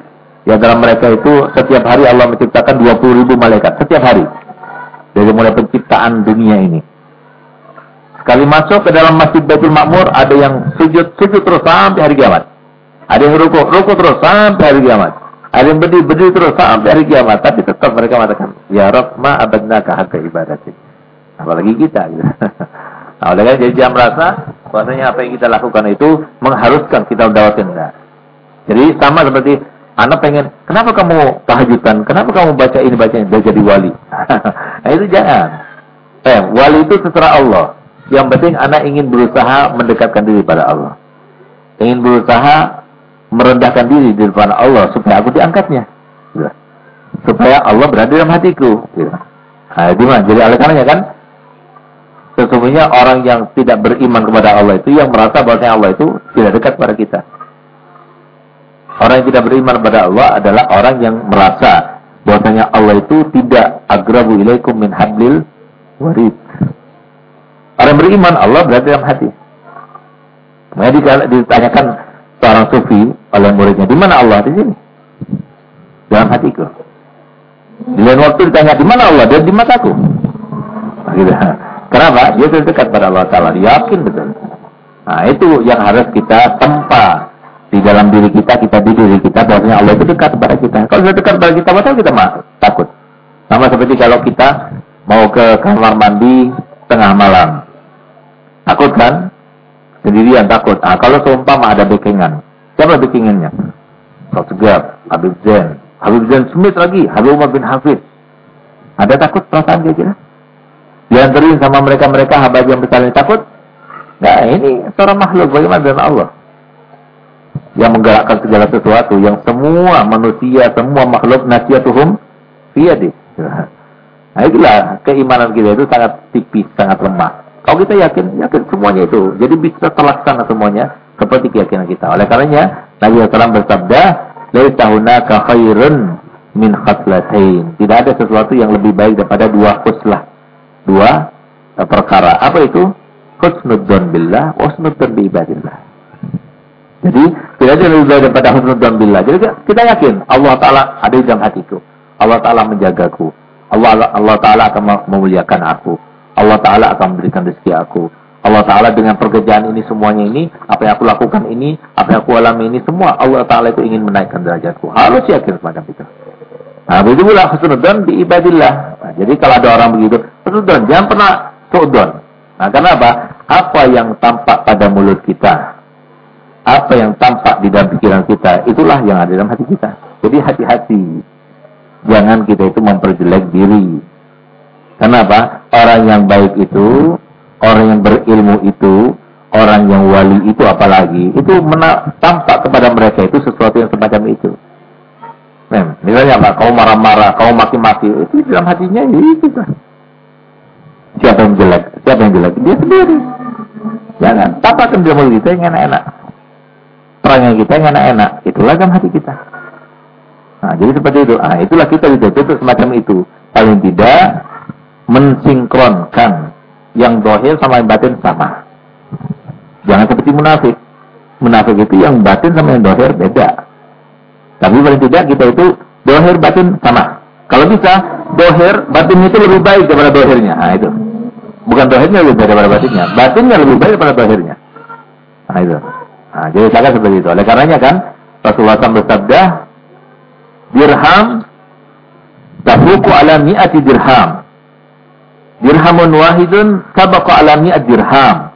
di antara mereka itu setiap hari Allah menciptakan 20 ribu malaikat. Setiap hari. Dari mulai penciptaan dunia ini. Sekali masuk ke dalam masjid Baitul Makmur, ada yang sujud, sujud terus sampai hari kiamat. Ada yang rukuk, rukuk terus sampai hari kiamat. Ada yang berdiri, berdiri terus sampai hari kiamat. Tapi tetap mereka mengatakan, Ya Rabb, ma abadnaka haqqa ibadati. Apalagi kita. Gitu. Nah, oleh karena jadi dia merasa bahwasanya apa yang kita lakukan itu mengharuskan kita mendapatkan Jadi sama seperti Anak pengen, kenapa kamu tahajudan? Kenapa kamu baca ini baca ini? Dia jadi wali. nah itu jangan. Eh, wali itu terserah Allah. Yang penting anak ingin berusaha mendekatkan diri pada Allah. Ingin berusaha merendahkan diri di depan Allah supaya aku diangkatnya. Gitu. Supaya Allah berada dalam hatiku. Gitu. Nah, di mana? Jadi oleh karenanya kan sesungguhnya orang yang tidak beriman kepada Allah itu yang merasa bahwa Allah itu tidak dekat pada kita. Orang yang tidak beriman kepada Allah adalah orang yang merasa bahwasanya Allah itu tidak agrabu ilaikum min hablil warid. Orang beriman Allah berada dalam hati. Kemudian ditanyakan seorang sufi oleh muridnya, di mana Allah di sini? Dalam hatiku. Di lain waktu ditanya, di mana Allah? Dia di mataku. Gitu. Kenapa? Dia terdekat pada Allah Ta'ala. Yakin betul. Nah, itu yang harus kita tempa di dalam diri kita, kita di diri kita, bahwasanya Allah itu dekat kepada kita. Kalau sudah dekat kepada kita, maka kita mah takut. Sama seperti kalau kita mau ke kamar mandi tengah malam. Takut kan? Sendirian takut. Nah, kalau seumpama ada bekengan, siapa bekengannya? Kau Segap, Habib Zain, Habib Zain Smith lagi, Habib Umar bin Hafiz. Ada takut perasaan kayak gitu? diantarin sama mereka-mereka hamba yang besar takut? Nah ini seorang makhluk bagaimana dengan Allah yang menggerakkan segala sesuatu yang semua manusia semua makhluk nasiatuhum fiyadi nah itulah keimanan kita itu sangat tipis sangat lemah kalau kita yakin yakin semuanya itu jadi bisa terlaksana semuanya seperti keyakinan kita oleh karenanya Nabi SAW bersabda laisa hunaka khairun min khaslatain tidak ada sesuatu yang lebih baik daripada dua khuslah dua eh, perkara. Apa itu? Husnudzon billah, husnudzon bi. Jadi tidak ada lebih baik daripada husnudzon billah. Jadi kita yakin Allah Taala ada di dalam hatiku. Allah Taala menjagaku. Allah Allah Taala akan memuliakan aku. Allah Taala akan memberikan rezeki aku. Allah Ta'ala dengan pekerjaan ini semuanya ini, apa yang aku lakukan ini, apa yang aku alami ini, semua Allah Ta'ala itu ingin menaikkan derajatku. Harus yakin semacam itu. Nah, begitu pula husnudzon bi ibadillah. Nah, jadi kalau ada orang begitu, husnudzon, jangan pernah suudon. Nah, karena apa? Apa yang tampak pada mulut kita, apa yang tampak di dalam pikiran kita, itulah yang ada dalam hati kita. Jadi hati-hati. Jangan kita itu memperjelek diri. Kenapa? Orang yang baik itu, orang yang berilmu itu, orang yang wali itu apalagi, itu tampak kepada mereka itu sesuatu yang semacam itu. Nah, misalnya apa? Kau marah-marah, kau maki-maki, itu dalam hatinya ya itu kan. Siapa yang jelek? Siapa yang jelek? Dia sendiri. Jangan. Tapakan dia mulut kita yang enak-enak. Perangnya kita yang enak-enak. Itulah dalam hati kita. Nah, jadi seperti itu. Ah, itulah kita dituntut semacam itu. Paling tidak mensinkronkan yang dohir sama yang batin sama. Jangan seperti munafik. Munafik itu yang batin sama yang dohir beda. Tapi paling tidak kita itu dohir batin sama. Kalau bisa, dohir batin itu lebih baik daripada dohirnya. Nah itu. Bukan dohirnya lebih baik daripada batinnya. Batinnya lebih baik daripada dohirnya. Nah itu. Nah, jadi saya seperti itu. Oleh karenanya kan, Rasulullah SAW bersabda, dirham tafuku ala mi'ati dirham. Dirhamun wahidun sabaku ala mi'at dirham.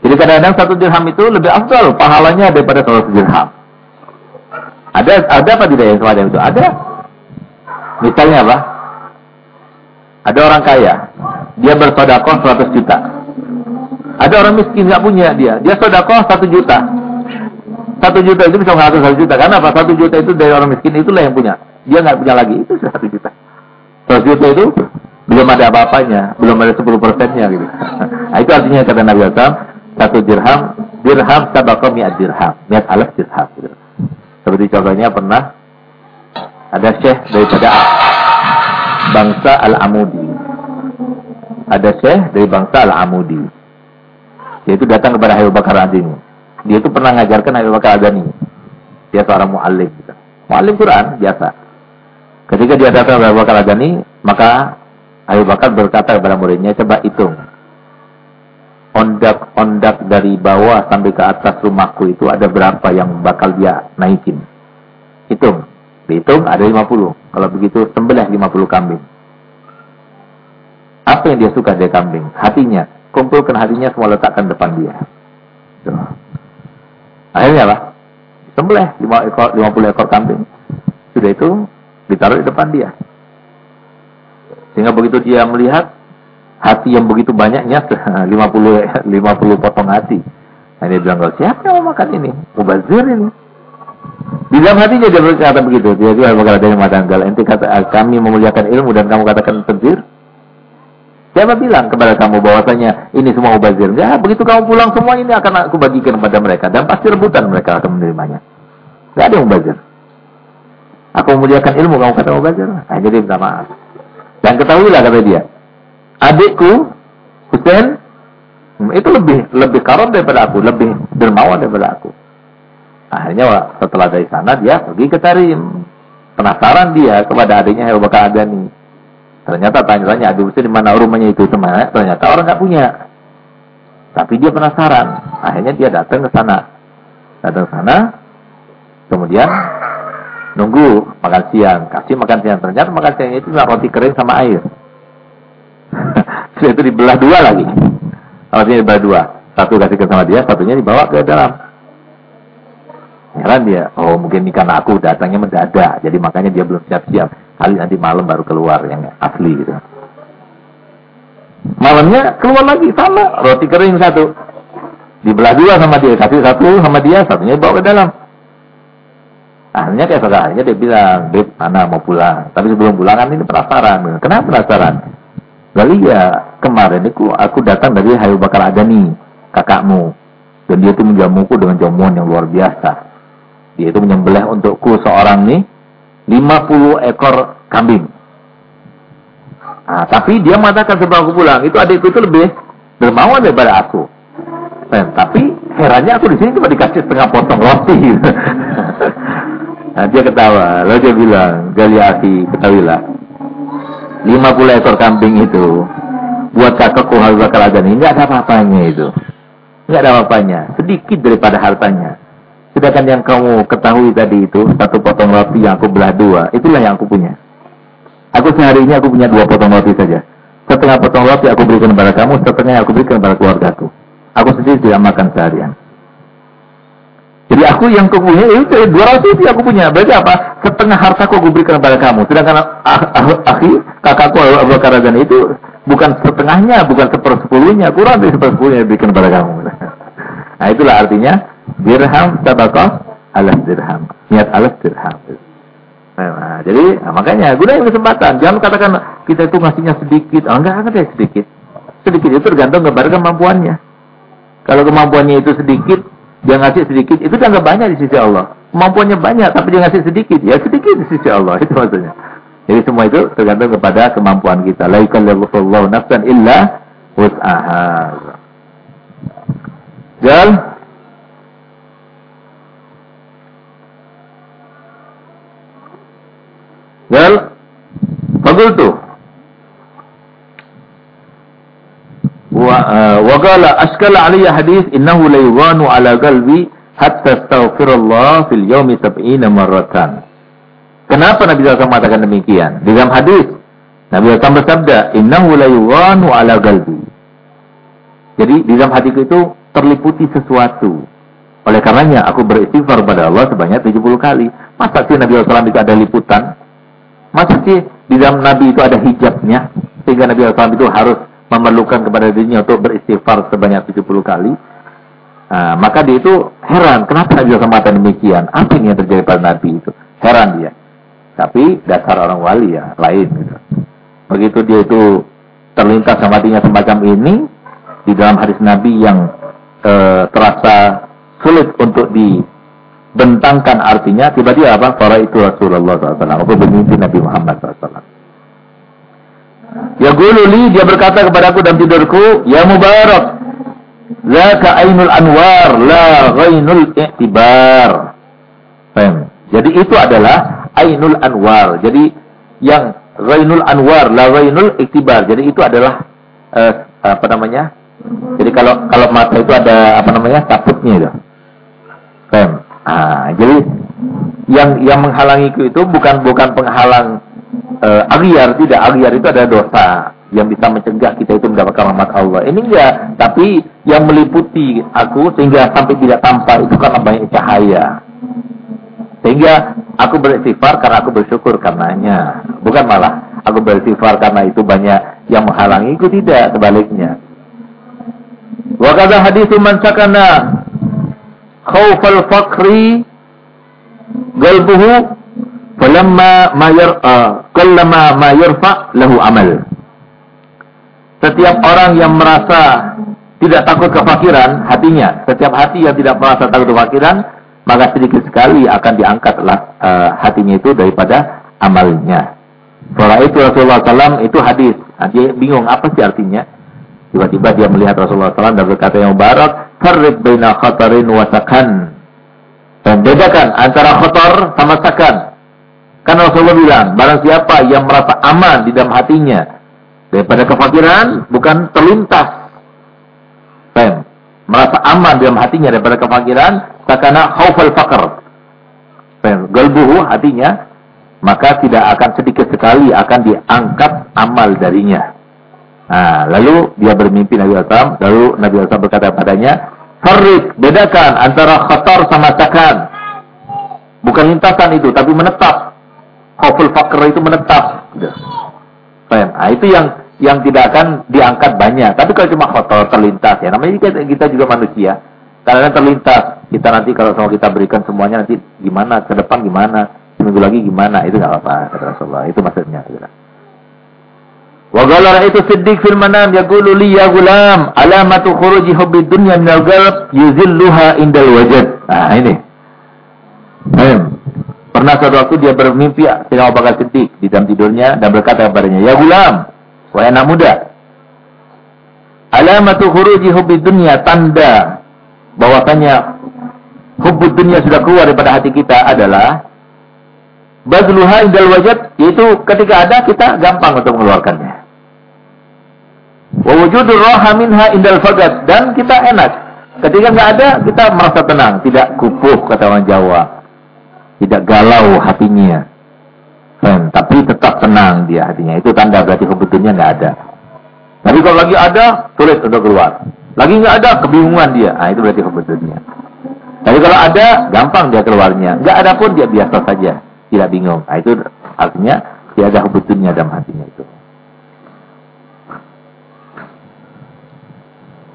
Jadi kadang-kadang satu dirham itu lebih afdal pahalanya daripada satu dirham. Ada ada apa tidak yang semacam itu? Ada. Misalnya apa? Ada orang kaya, dia bersodakoh 100 juta. Ada orang miskin nggak punya dia, dia sodakoh 1 juta. Satu juta itu bisa mengatur satu juta. Karena apa? Satu juta itu dari orang miskin itulah yang punya. Dia nggak punya lagi. Itu satu juta. Satu juta itu belum ada apa-apanya, belum ada 10 persennya gitu. Nah, itu artinya kata Nabi Muhammad satu dirham, dirham sabakoh mi'at dirham, mi'at alaf dirham. Gitu. Seperti contohnya pernah ada syekh daripada bangsa Al-Amudi. Ada syekh dari bangsa Al-Amudi. Dia itu datang kepada Abu Bakar Adini. Dia itu pernah mengajarkan Abu Bakar Adani. Dia seorang mu'alim. Gitu. Mu'alim Quran, biasa. Ketika dia datang kepada Abu Bakar Adani, maka Abu Bakar berkata kepada muridnya, coba hitung ondak-ondak dari bawah sampai ke atas rumahku itu ada berapa yang bakal dia naikin. Hitung. Dihitung ada 50. Kalau begitu sembelih 50 kambing. Apa yang dia suka dari kambing? Hatinya. Kumpulkan hatinya semua letakkan depan dia. Tuh. Akhirnya apa? sembelih 5 ekor 50 ekor kambing. Sudah itu ditaruh di depan dia. Sehingga begitu dia melihat hati yang begitu banyaknya 50 50 potong hati. Nah, dia bilang, siapa yang mau makan ini? Mubazir ini. Di dalam hatinya dia berkata begitu. Dia juga berkata dari matanggal. Ente kata kami memuliakan ilmu dan kamu katakan pentir. Siapa bilang kepada kamu bahwasanya ini semua mubazir? Enggak, begitu kamu pulang semua ini akan aku bagikan kepada mereka dan pasti rebutan mereka akan menerimanya. Enggak ada yang mubazir. Aku memuliakan ilmu kamu kata mubazir. Nah, jadi minta maaf. Dan ketahuilah kata dia, adikku Hussein itu lebih lebih karam daripada aku, lebih dermawan daripada aku. Akhirnya setelah dari sana dia pergi ke Tarim. Penasaran dia kepada adiknya Abu Adani. Ternyata tanya-tanya Hussein di mana rumahnya itu semuanya. Ternyata orang nggak punya. Tapi dia penasaran. Akhirnya dia datang ke sana. Datang ke sana. Kemudian nunggu makan siang, kasih makan siang. Ternyata makan siang itu roti kering sama air. Setelah itu dibelah dua lagi. Rotinya dibelah dua. Satu kasihkan sama dia, satunya dibawa ke dalam. Heran dia, oh mungkin ini karena aku datangnya mendadak, jadi makanya dia belum siap-siap. Kali nanti malam baru keluar yang asli gitu. Malamnya keluar lagi sama roti kering satu. Dibelah dua sama dia, kasih satu sama dia, satunya dibawa ke dalam. Akhirnya kayak akhirnya dia bilang, Beb, mana mau pulang. Tapi sebelum pulang kan ini penasaran. Kenapa penasaran? Kali ya kemarin itu aku datang dari Hayu Bakar Adani, kakakmu. Dan dia itu menjamuku dengan jamuan yang luar biasa. Dia itu menyembelih untukku seorang nih 50 ekor kambing. Nah, tapi dia mengatakan sebelum aku pulang, itu adikku itu lebih dermawan daripada aku. Dan, tapi herannya aku di sini cuma dikasih setengah potong roti. Nah, dia ketawa. Lalu dia bilang, Galiati, ketahuilah. 50 ekor kambing itu, buat kakakku Abu Bakar Adani, nggak ada apa-apanya itu. Nggak ada apa-apanya. Sedikit daripada hartanya. Sedangkan yang kamu ketahui tadi itu, satu potong roti yang aku belah dua, itulah yang aku punya. Aku sehari ini aku punya dua potong roti saja. Setengah potong roti aku berikan kepada kamu, setengah aku berikan kepada keluargaku. Aku sendiri tidak makan seharian. Jadi aku yang aku punya itu dua ratus itu aku punya. Berarti apa? Setengah hartaku aku berikan kepada kamu. Sedangkan akhi kakakku Abu Bakar itu bukan setengahnya, bukan sepersepuluhnya, kurang dari sepersepuluhnya diberikan kepada kamu. Nah itulah artinya dirham sadaqah alas dirham. Niat alas dirham. Nah, jadi nah, makanya gunakan kesempatan. Jangan katakan kita itu ngasihnya sedikit. Oh, enggak ada sedikit. Sedikit itu tergantung kepada kemampuannya. Kalau kemampuannya itu sedikit, dia ngasih sedikit, itu dianggap banyak di sisi Allah. Kemampuannya banyak, tapi dia ngasih sedikit, ya sedikit di sisi Allah. Itu maksudnya. Jadi semua itu tergantung kepada kemampuan kita. La yukallifullahu nafsan illa wus'aha. Jal. Jal. tuh. وقال أشكل علي حديث إنه ليغان على قلبي حتى استغفر الله في اليوم سبعين مرة Kenapa Nabi SAW mengatakan demikian? Di dalam hadis, Nabi SAW bersabda, Innahu layughanu ala galbi. Jadi di dalam hatiku itu terliputi sesuatu. Oleh karenanya aku beristighfar pada Allah sebanyak 70 kali. Masa sih Nabi SAW itu ada liputan? Masa sih di dalam Nabi itu ada hijabnya? Sehingga Nabi SAW itu harus memerlukan kepada dirinya untuk beristighfar sebanyak 70 kali, nah, maka dia itu heran, kenapa Nabi SAW demikian? Apa yang terjadi pada Nabi itu? Heran dia. Tapi dasar orang wali ya, lain gitu. Begitu dia itu terlintas sama hatinya semacam ini, di dalam hadis Nabi yang e, terasa sulit untuk dibentangkan artinya, tiba-tiba apa? Para itu Rasulullah SAW, atau bermimpi Nabi Muhammad SAW. Ya gululi dia berkata kepada aku dalam tidurku, ya Mubarak, zaka ainul anwar la ghainul i'tibar. Jadi itu adalah ainul anwar. Jadi yang ghainul anwar la ghainul i'tibar. Jadi itu adalah uh, apa namanya? Jadi kalau kalau mata itu ada apa namanya? caputnya itu. Faham? Ah, jadi yang yang menghalangiku itu bukan bukan penghalang uh, agiar tidak agiar itu ada dosa yang bisa mencegah kita itu mendapatkan rahmat Allah. Ini enggak, tapi yang meliputi aku sehingga sampai tidak tampak itu karena banyak cahaya. Sehingga aku beristighfar karena aku bersyukur karenanya. Bukan malah aku beristighfar karena itu banyak yang menghalangi itu tidak, sebaliknya. Wa haditsu man sakana khaufal faqri qalbuhu falamma ma yar'a kullama ma yarfa lahu amal. Setiap orang yang merasa tidak takut kefakiran hatinya, setiap hati yang tidak merasa takut kefakiran, maka sedikit sekali akan diangkatlah uh, hatinya itu daripada amalnya. Setelah itu Rasulullah SAW itu hadis. Dia bingung apa sih artinya. Tiba-tiba dia melihat Rasulullah SAW dan berkata yang barak, Farrik baina khatarin wa sakan. Dan bedakan antara khotor sama sakan. Karena Rasulullah bilang, barang siapa yang merasa aman di dalam hatinya daripada kefakiran, bukan terlintas. Fem. Merasa aman di dalam hatinya daripada kefakiran, sakana khaufal fakar. Galbuhu hatinya, maka tidak akan sedikit sekali akan diangkat amal darinya. Nah, lalu dia bermimpi Nabi Muhammad, lalu Nabi Muhammad berkata padanya, Farik, bedakan antara khatar sama sakan. Bukan lintasan itu, tapi menetap. Khawful fakr itu menetap. Nah, itu yang yang tidak akan diangkat banyak. Tapi kalau cuma khatar terlintas ya, namanya kita, kita juga manusia. Karena terlintas, kita nanti kalau sama kita berikan semuanya nanti gimana, ke depan gimana, seminggu lagi gimana, itu nggak apa-apa. Itu maksudnya. Gitu. Wa ra'aitu Siddiq fil manam yaqulu li ya gulam alamatu khuruji hubbi dunya min al-qalb yuzilluha indal wajad. Nah, ini. Ayo. Pernah suatu waktu dia bermimpi Sayyidina Abu Bakar Siddiq di dalam tidurnya dan berkata kepadanya, "Ya gulam, wahai anak muda, alamatu khuruji hubbi dunya tanda bahwasanya hubbu dunya sudah keluar daripada hati kita adalah bazluha indal wajad yaitu ketika ada kita gampang untuk mengeluarkannya. Wa wujudur indal fagad dan kita enak. Ketika nggak ada kita merasa tenang, tidak kupuh kata orang Jawa. Tidak galau hatinya. Dan, tapi tetap tenang dia hatinya. Itu tanda berarti kebutuhannya nggak ada. Tapi kalau lagi ada, sulit untuk keluar. Lagi nggak ada, kebingungan dia. Nah, itu berarti kebutuhannya. Tapi kalau ada, gampang dia keluarnya. Nggak ada pun dia biasa saja. Tidak bingung. Nah, itu artinya dia ada kebutuhannya dalam hatinya itu.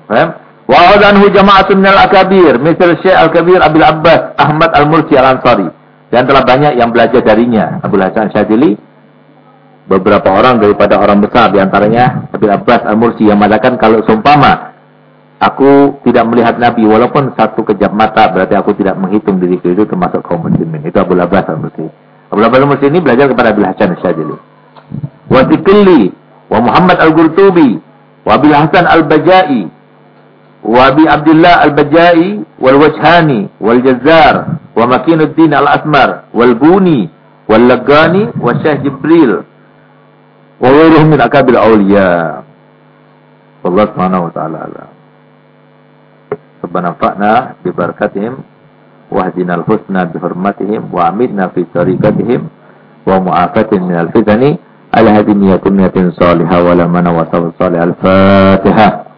Wa anhu jama'atun minal akabir, misal Syekh Al-Kabir Abil Abbas Ahmad Al-Mursi Al-Ansari. Dan telah banyak yang belajar darinya. Abu Hasan Syadili, beberapa orang daripada orang besar di antaranya Abil Abbas Al-Mursi yang mengatakan kalau seumpama aku tidak melihat Nabi walaupun satu kejap mata berarti aku tidak menghitung diriku itu termasuk kaum muslimin. Itu Abu Abbas Al-Mursi. Abu Abbas Al-Mursi ini belajar kepada Abil Hasan Syadili. Wa Tikli, wa Muhammad Al-Gurtubi, wa Abil Hasan Al-Bajai, وابي عبد الله البجائي والوجهاني والجزار ومكين الدين الأسمر والبوني واللقاني والشيخ جبريل وغيرهم من أكابر الأولياء. والله سبحانه وتعالى ربنا انفعنا ببركتهم واهدنا الحسنى بحرمتهم وعمدنا في طريقتهم ومعافاة من الفتن على هذه نية صالحة ولا من وصف صالح الفاتحة.